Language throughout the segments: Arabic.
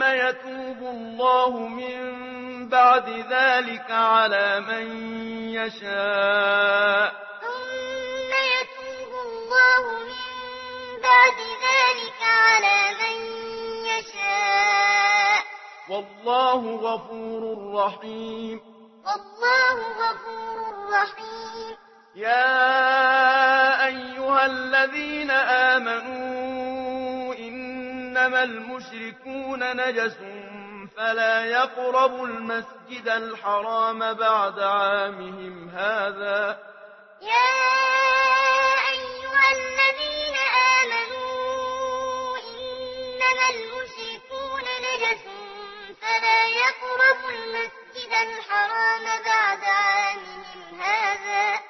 ثم يتوب الله من بعد ذلك على من يشاء. ثم يتوب الله من بعد ذلك على من يشاء. والله غفور رحيم. والله غفور رحيم. يا أيها الذين يكون نجس فلا يقرب المسجد الحرام بعد عامهم هذا. يا أيها الذين آمنوا إنما المشركون نجس فلا يقربوا المسجد الحرام بعد عامهم هذا.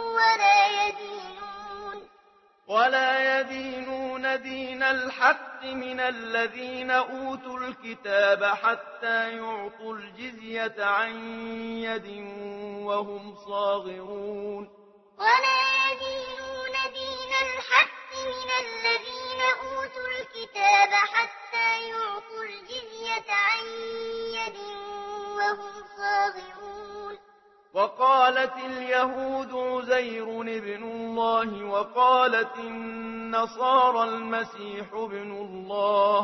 ولا يدينون. ولا يدينون دين الحق من الذين أوتوا الكتاب حتى يعطوا الجزية عن يد وهم صاغرون. ولا يدينون دين الحق من الذين أوتوا الكتاب حتى يعطوا الجزية عن يد وهم صاغرون. وقالت اليهود زير ابن الله وقالت النصارى المسيح ابن الله.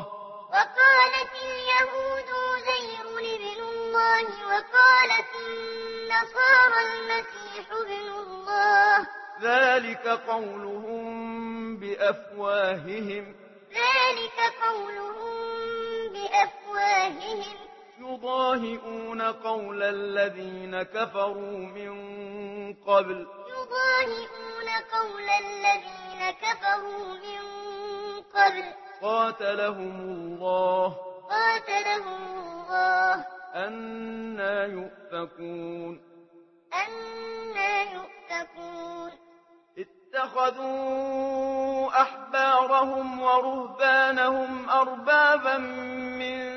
وقالت اليهود زير ابن الله وقالت النصارى المسيح ابن الله. ذلك قولهم بأفواههم. ذلك قولهم بأفواههم. يضاهئون قول الذين كفروا من قبل. يضاهئون قول الذين كفروا من قبل. قاتلهم الله قاتلهم الله. أنا يؤفكون. أنا يؤفكون. اتخذوا أحبارهم ورهبانهم أربابا من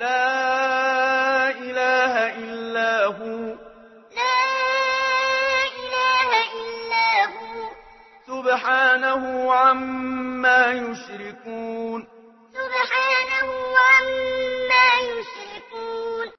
لا إله إلا هو. لا إله إلا هو. سبحانه عما يشركون. سبحانه عما يشركون.